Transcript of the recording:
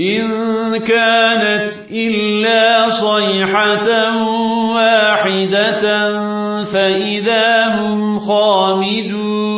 إن كانت إلا صيحة واحدة فإذا هم خامدون.